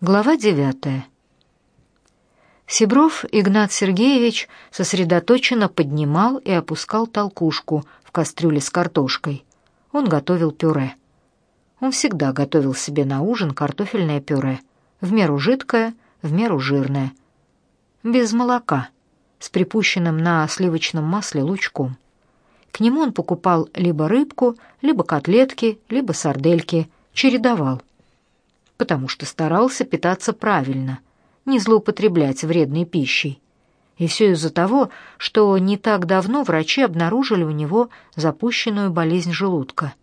Глава девятая. Сибров Игнат Сергеевич сосредоточенно поднимал и опускал толкушку в кастрюле с картошкой. Он готовил пюре. Он всегда готовил себе на ужин картофельное пюре, в меру жидкое, в меру жирное, без молока, с припущенным на сливочном масле лучком. К нему он покупал либо рыбку, либо котлетки, либо сардельки, чередовал потому что старался питаться правильно, не злоупотреблять вредной пищей. И все из-за того, что не так давно врачи обнаружили у него запущенную болезнь желудка.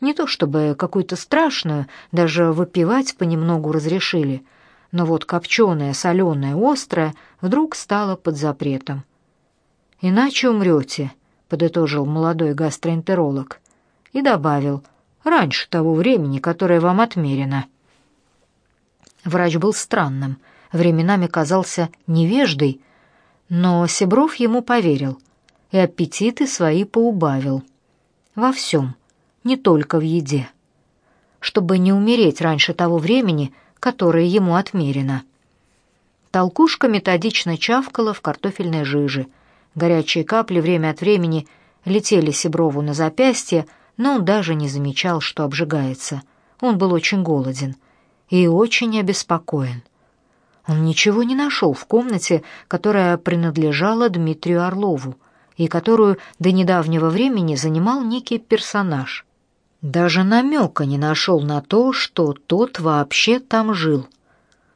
Не то чтобы какую-то страшную, даже выпивать понемногу разрешили, но вот копченое, соленое, острое вдруг стало под запретом. «Иначе умрете», — подытожил молодой гастроэнтеролог и добавил, «раньше того времени, которое вам отмерено». Врач был странным, временами казался невеждой, но Себров ему поверил и аппетиты свои поубавил. Во всем, не только в еде. Чтобы не умереть раньше того времени, которое ему отмерено. Толкушка методично чавкала в картофельной жиже. Горячие капли время от времени летели Себрову на запястье, но он даже не замечал, что обжигается. Он был очень голоден — и очень обеспокоен. Он ничего не нашел в комнате, которая принадлежала Дмитрию Орлову и которую до недавнего времени занимал некий персонаж. Даже намека не нашел на то, что тот вообще там жил.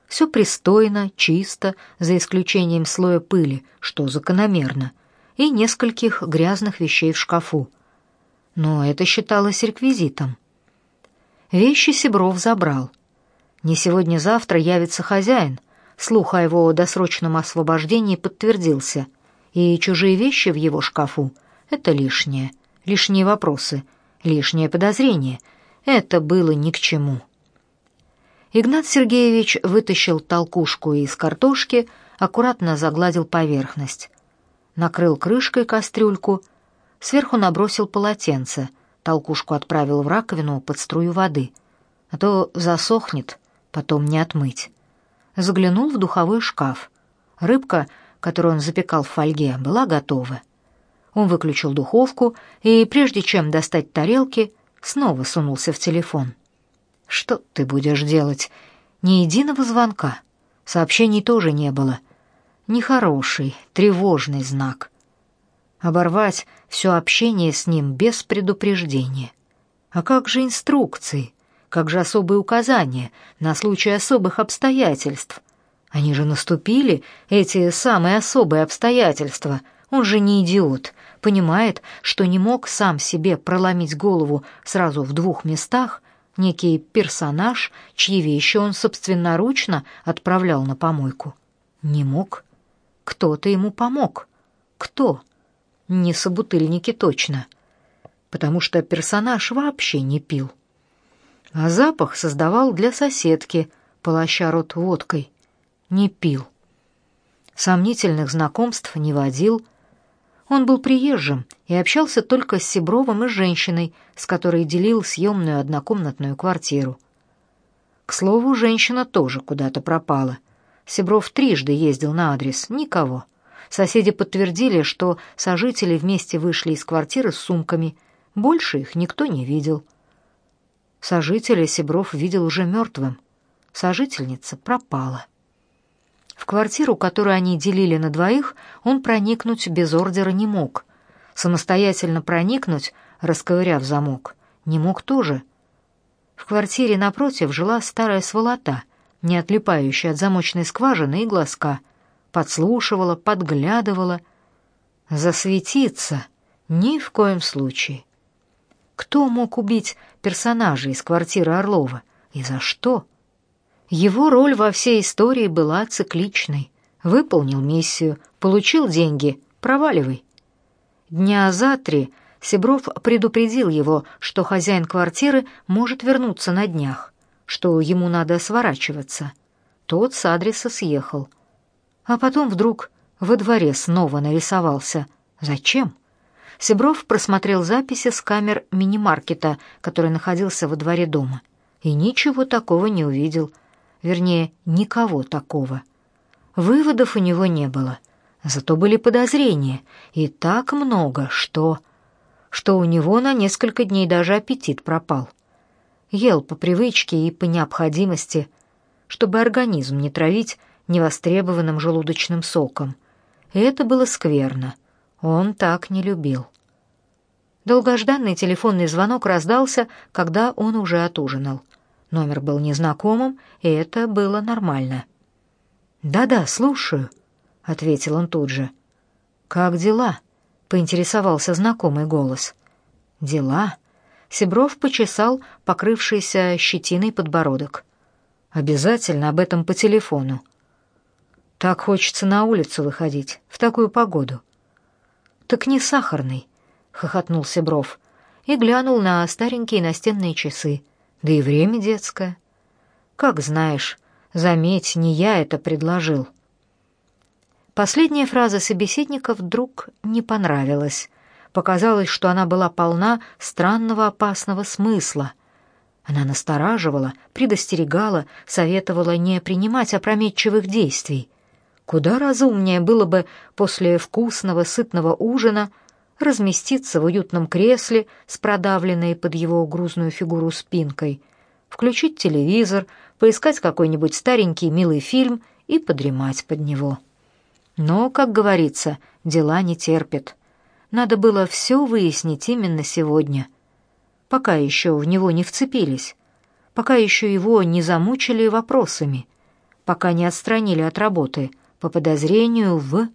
Все пристойно, чисто, за исключением слоя пыли, что закономерно, и нескольких грязных вещей в шкафу. Но это считалось реквизитом. Вещи Сибров забрал — не сегодня-завтра явится хозяин. Слух о его досрочном освобождении подтвердился, и чужие вещи в его шкафу — это лишнее, лишние вопросы, лишнее подозрение. Это было ни к чему. Игнат Сергеевич вытащил толкушку из картошки, аккуратно загладил поверхность. Накрыл крышкой кастрюльку, сверху набросил полотенце, толкушку отправил в раковину под струю воды, а то засохнет, потом не отмыть. Заглянул в духовой шкаф. Рыбка, которую он запекал в фольге, была готова. Он выключил духовку и, прежде чем достать тарелки, снова сунулся в телефон. «Что ты будешь делать? Ни единого звонка. Сообщений тоже не было. Нехороший, тревожный знак. Оборвать все общение с ним без предупреждения. А как же инструкции? Как же особые указания на случай особых обстоятельств? Они же наступили, эти самые особые обстоятельства. Он же не идиот, понимает, что не мог сам себе проломить голову сразу в двух местах, некий персонаж, чьи вещи он собственноручно отправлял на помойку. Не мог. Кто-то ему помог. Кто? Не собутыльники точно. Потому что персонаж вообще не пил а запах создавал для соседки, полоща рот водкой. Не пил. Сомнительных знакомств не водил. Он был приезжим и общался только с Сибровым и женщиной, с которой делил съемную однокомнатную квартиру. К слову, женщина тоже куда-то пропала. Сибров трижды ездил на адрес, никого. Соседи подтвердили, что сожители вместе вышли из квартиры с сумками. Больше их никто не видел. Сожителя Сибров видел уже мертвым. Сожительница пропала. В квартиру, которую они делили на двоих, он проникнуть без ордера не мог. Самостоятельно проникнуть, расковыряв замок, не мог тоже. В квартире напротив жила старая сволота, не отлипающая от замочной скважины и глазка, подслушивала, подглядывала. Засветиться ни в коем случае. Кто мог убить персонажа из квартиры Орлова и за что? Его роль во всей истории была цикличной. Выполнил миссию, получил деньги, проваливай. Дня за три Сибров предупредил его, что хозяин квартиры может вернуться на днях, что ему надо сворачиваться. Тот с адреса съехал. А потом вдруг во дворе снова нарисовался. Зачем? Сибров просмотрел записи с камер мини-маркета, который находился во дворе дома, и ничего такого не увидел. вернее, никого такого. Выводов у него не было, зато были подозрения, и так много, что... что у него на несколько дней даже аппетит пропал. Ел по привычке и по необходимости, чтобы организм не травить невостребованным желудочным соком. И это было скверно. Он так не любил. Долгожданный телефонный звонок раздался, когда он уже отужинал. Номер был незнакомым, и это было нормально. «Да-да, слушаю», — ответил он тут же. «Как дела?» — поинтересовался знакомый голос. «Дела?» Себров почесал покрывшийся щетиной подбородок. «Обязательно об этом по телефону. Так хочется на улицу выходить, в такую погоду». «Так не сахарный», — хохотнул Себров и глянул на старенькие настенные часы. «Да и время детское». «Как знаешь, заметь, не я это предложил». Последняя фраза собеседника вдруг не понравилась. Показалось, что она была полна странного опасного смысла. Она настораживала, предостерегала, советовала не принимать опрометчивых действий. Куда разумнее было бы после вкусного, сытного ужина разместиться в уютном кресле с продавленной под его грузную фигуру спинкой, включить телевизор, поискать какой-нибудь старенький милый фильм и подремать под него. Но, как говорится, дела не терпят. Надо было все выяснить именно сегодня, пока еще в него не вцепились, пока еще его не замучили вопросами, пока не отстранили от работы по подозрению в...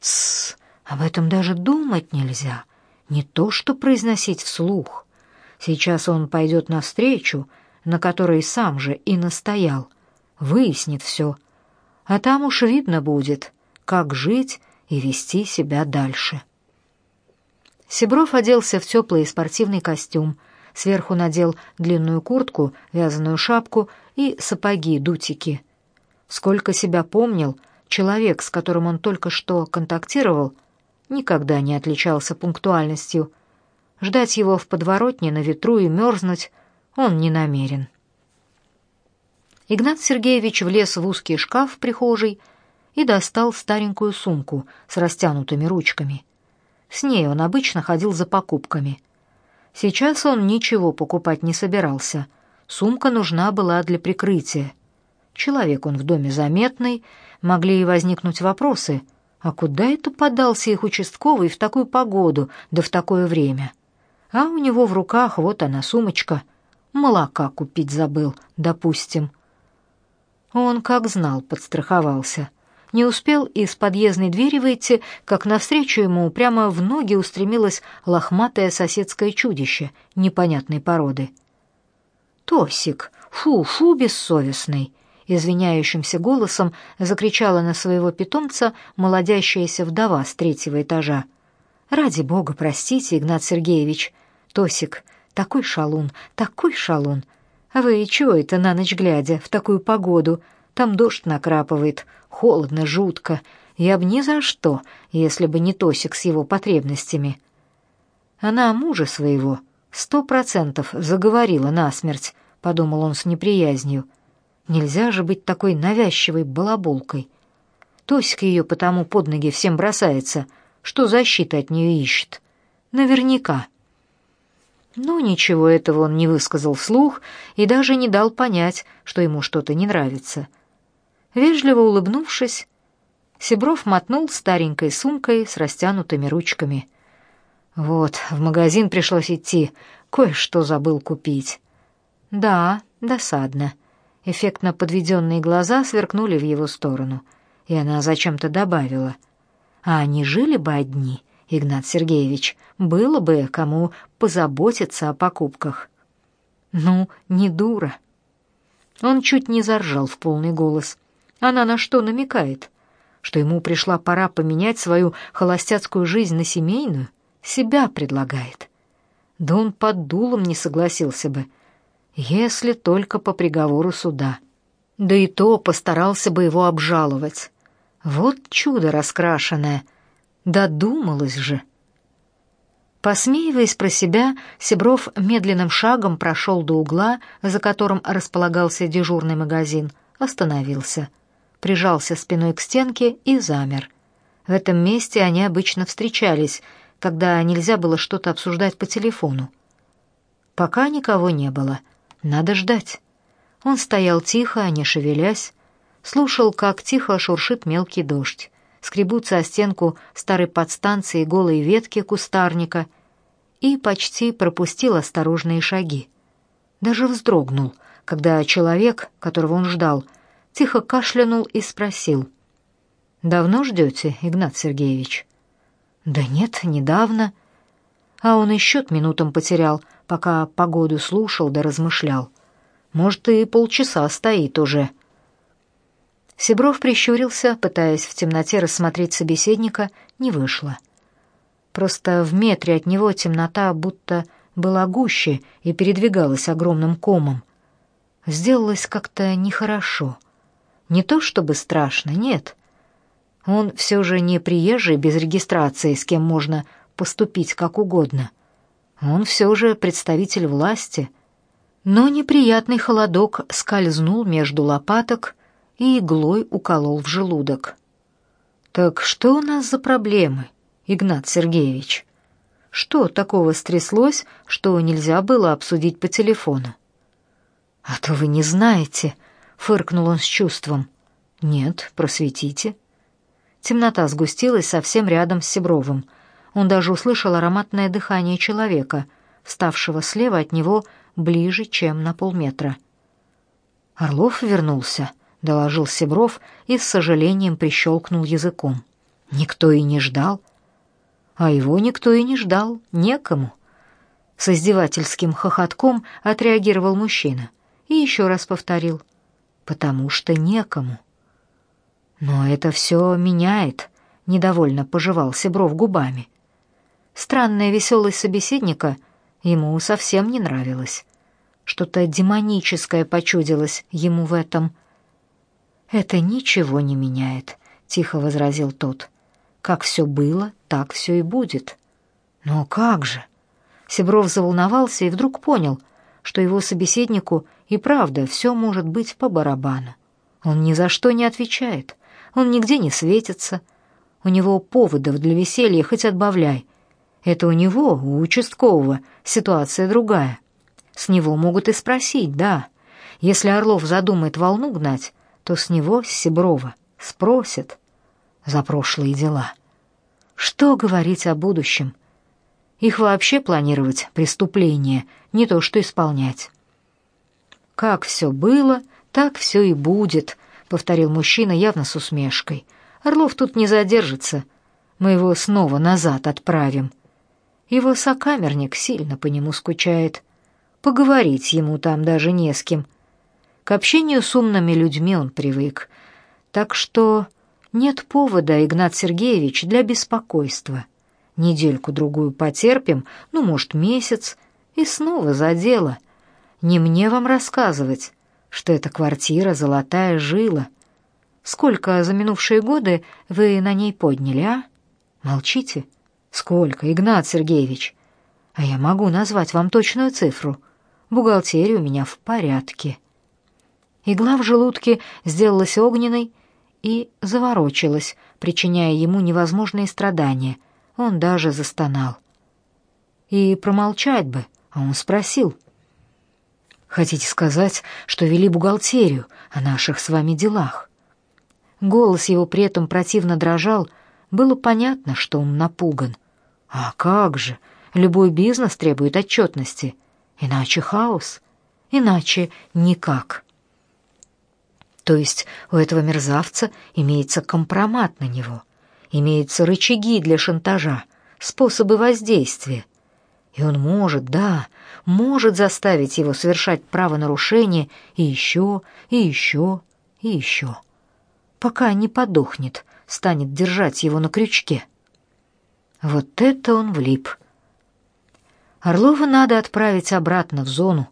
Тссс! Об этом даже думать нельзя, не то что произносить вслух. Сейчас он пойдет навстречу, на которой сам же и настоял, выяснит все, а там уж видно будет, как жить и вести себя дальше. Сибров оделся в теплый спортивный костюм, сверху надел длинную куртку, вязаную шапку и сапоги-дутики. Сколько себя помнил, человек, с которым он только что контактировал, никогда не отличался пунктуальностью. Ждать его в подворотне на ветру и мерзнуть он не намерен. Игнат Сергеевич влез в узкий шкаф в прихожей и достал старенькую сумку с растянутыми ручками. С ней он обычно ходил за покупками. Сейчас он ничего покупать не собирался. Сумка нужна была для прикрытия. Человек он в доме заметный, могли и возникнуть вопросы — а куда это подался их участковый в такую погоду, да в такое время? А у него в руках вот она сумочка. Молока купить забыл, допустим. Он, как знал, подстраховался. Не успел из подъездной двери выйти, как навстречу ему прямо в ноги устремилось лохматое соседское чудище непонятной породы. «Тосик! Фу-фу, бессовестный!» Извиняющимся голосом закричала на своего питомца молодящаяся вдова с третьего этажа. «Ради бога, простите, Игнат Сергеевич. Тосик, такой шалун, такой шалун. А вы чего это на ночь глядя, в такую погоду? Там дождь накрапывает, холодно, жутко. Я б ни за что, если бы не Тосик с его потребностями». Она мужа своего сто процентов заговорила насмерть, подумал он с неприязнью. Нельзя же быть такой навязчивой балаболкой. Тоська ее потому под ноги всем бросается, что защиты от нее ищет. Наверняка. Но ничего этого он не высказал вслух и даже не дал понять, что ему что-то не нравится. Вежливо улыбнувшись, Сибров мотнул старенькой сумкой с растянутыми ручками. Вот, в магазин пришлось идти, кое-что забыл купить. Да, досадно. Эффектно подведенные глаза сверкнули в его сторону, и она зачем-то добавила. «А они жили бы одни, Игнат Сергеевич, было бы кому позаботиться о покупках». «Ну, не дура». Он чуть не заржал в полный голос. Она на что намекает? Что ему пришла пора поменять свою холостяцкую жизнь на семейную? Себя предлагает. Да он под дулом не согласился бы — если только по приговору суда. Да и то постарался бы его обжаловать. Вот чудо раскрашенное. Додумалось же. Посмеиваясь про себя, Себров медленным шагом прошел до угла, за которым располагался дежурный магазин, остановился, прижался спиной к стенке и замер. В этом месте они обычно встречались, когда нельзя было что-то обсуждать по телефону. Пока никого не было. Надо ждать. Он стоял тихо, не шевелясь, слушал, как тихо шуршит мелкий дождь, скребутся о стенку старой подстанции голые ветки кустарника и почти пропустил осторожные шаги. Даже вздрогнул, когда человек, которого он ждал, тихо кашлянул и спросил. «Давно ждете, Игнат Сергеевич?» «Да нет, недавно». А он и счет минутам потерял, пока погоду слушал да размышлял. «Может, и полчаса стоит уже». Сибров прищурился, пытаясь в темноте рассмотреть собеседника, не вышло. Просто в метре от него темнота будто была гуще и передвигалась огромным комом. Сделалось как-то нехорошо. Не то чтобы страшно, нет. Он все же не приезжий без регистрации, с кем можно поступить как угодно. Он все же представитель власти. Но неприятный холодок скользнул между лопаток и иглой уколол в желудок. «Так что у нас за проблемы, Игнат Сергеевич? Что такого стряслось, что нельзя было обсудить по телефону?» «А то вы не знаете», — фыркнул он с чувством. «Нет, просветите». Темнота сгустилась совсем рядом с Себровым. Он даже услышал ароматное дыхание человека, вставшего слева от него ближе, чем на полметра. Орлов вернулся. — доложил Себров и с сожалением прищелкнул языком. «Никто и не ждал». «А его никто и не ждал, некому». С издевательским хохотком отреагировал мужчина и еще раз повторил. «Потому что некому». «Но это все меняет», — недовольно пожевал Себров губами. Странная веселость собеседника ему совсем не нравилась. Что-то демоническое почудилось ему в этом — «Это ничего не меняет», — тихо возразил тот. «Как все было, так все и будет». «Но как же?» Себров заволновался и вдруг понял, что его собеседнику и правда все может быть по барабану. Он ни за что не отвечает, он нигде не светится. У него поводов для веселья хоть отбавляй. Это у него, у участкового, ситуация другая. С него могут и спросить, да. Если Орлов задумает волну гнать, то с него, с Сиброва, спросят за прошлые дела. Что говорить о будущем? Их вообще планировать преступление, не то что исполнять. Как все было, так все и будет, повторил мужчина явно с усмешкой. Орлов тут не задержится. Мы его снова назад отправим. Его сокамерник сильно по нему скучает. Поговорить ему там даже не с кем. К общению с умными людьми он привык. Так что нет повода, Игнат Сергеевич, для беспокойства. Недельку-другую потерпим, ну, может, месяц, и снова за дело. Не мне вам рассказывать, что эта квартира золотая жила. Сколько за минувшие годы вы на ней подняли, а? Молчите. Сколько, Игнат Сергеевич? А я могу назвать вам точную цифру. Бухгалтерия у меня в порядке. Игла в желудке сделалась огненной и заворочилась, причиняя ему невозможные страдания. Он даже застонал. И промолчать бы, а он спросил. «Хотите сказать, что вели бухгалтерию о наших с вами делах?» Голос его при этом противно дрожал, было понятно, что он напуган. «А как же? Любой бизнес требует отчетности. Иначе хаос, иначе никак». То есть у этого мерзавца имеется компромат на него, имеются рычаги для шантажа, способы воздействия. И он может, да, может заставить его совершать правонарушение и еще, и еще, и еще, пока не подохнет, станет держать его на крючке. Вот это он влип. Орлова надо отправить обратно в зону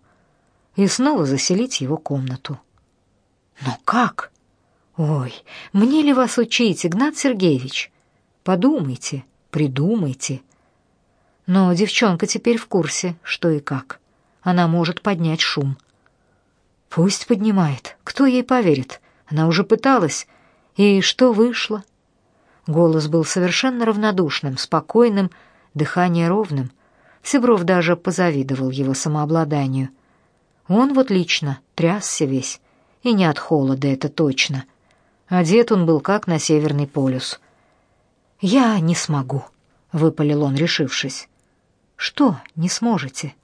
и снова заселить его комнату. Но как? Ой, мне ли вас учить, Игнат Сергеевич? Подумайте, придумайте. Но девчонка теперь в курсе, что и как. Она может поднять шум. Пусть поднимает. Кто ей поверит? Она уже пыталась. И что вышло? Голос был совершенно равнодушным, спокойным, дыхание ровным. Сибров даже позавидовал его самообладанию. Он вот лично трясся весь, и не от холода, это точно. Одет он был как на Северный полюс. «Я не смогу», — выпалил он, решившись. «Что не сможете?»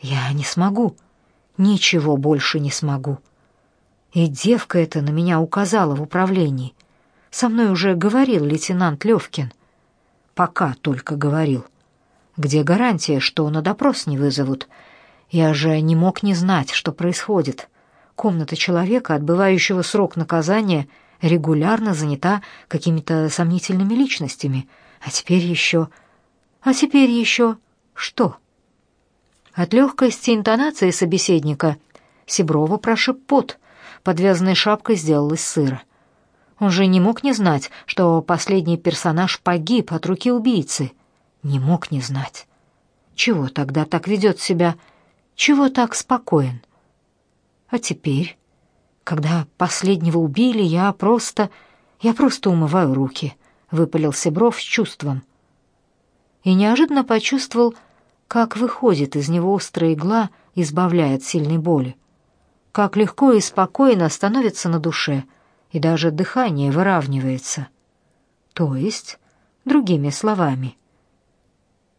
«Я не смогу. Ничего больше не смогу. И девка эта на меня указала в управлении. Со мной уже говорил лейтенант Левкин. Пока только говорил. Где гарантия, что на допрос не вызовут? Я же не мог не знать, что происходит. Комната человека, отбывающего срок наказания, регулярно занята какими-то сомнительными личностями. А теперь еще... А теперь еще... Что? От легкости интонации собеседника Сиброва прошиб пот, подвязанной шапкой сделалась сыро. Он же не мог не знать, что последний персонаж погиб от руки убийцы. Не мог не знать. Чего тогда так ведет себя? Чего так спокоен? А теперь, когда последнего убили, я просто... Я просто умываю руки, — выпалил Себров с чувством. И неожиданно почувствовал, как выходит из него острая игла, избавляя от сильной боли. Как легко и спокойно становится на душе, и даже дыхание выравнивается. То есть, другими словами.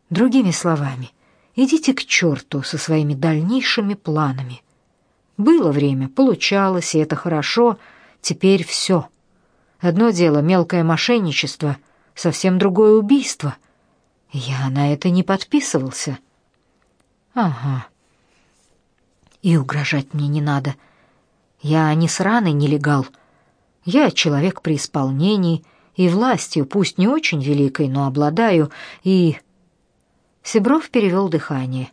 Другими словами, идите к черту со своими дальнейшими планами. Было время, получалось, и это хорошо, теперь все. Одно дело мелкое мошенничество, совсем другое убийство. Я на это не подписывался. Ага. И угрожать мне не надо. Я не сраный нелегал. Я человек при исполнении, и властью, пусть не очень великой, но обладаю, и... Себров перевел дыхание.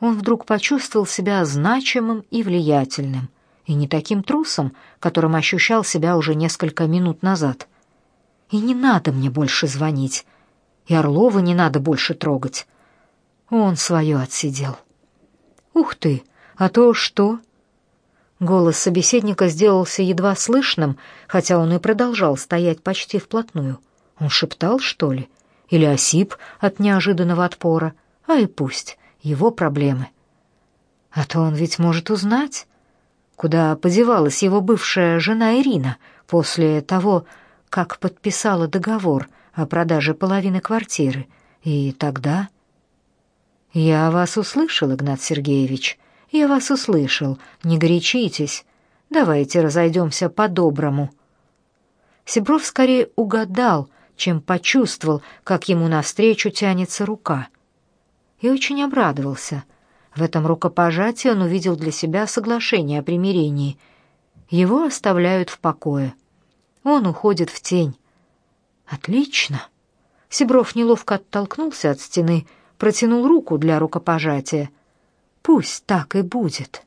Он вдруг почувствовал себя значимым и влиятельным, и не таким трусом, которым ощущал себя уже несколько минут назад. И не надо мне больше звонить, и Орлова не надо больше трогать. Он свое отсидел. Ух ты, а то что? Голос собеседника сделался едва слышным, хотя он и продолжал стоять почти вплотную. Он шептал, что ли? Или осип от неожиданного отпора? А и пусть, его проблемы. А то он ведь может узнать, куда подевалась его бывшая жена Ирина после того, как подписала договор о продаже половины квартиры. И тогда... «Я вас услышал, Игнат Сергеевич, я вас услышал. Не горячитесь. Давайте разойдемся по-доброму». Сибров скорее угадал, чем почувствовал, как ему навстречу тянется рука. И очень обрадовался. В этом рукопожатии он увидел для себя соглашение о примирении. Его оставляют в покое. Он уходит в тень. «Отлично!» Сибров неловко оттолкнулся от стены, протянул руку для рукопожатия. Пусть так и будет.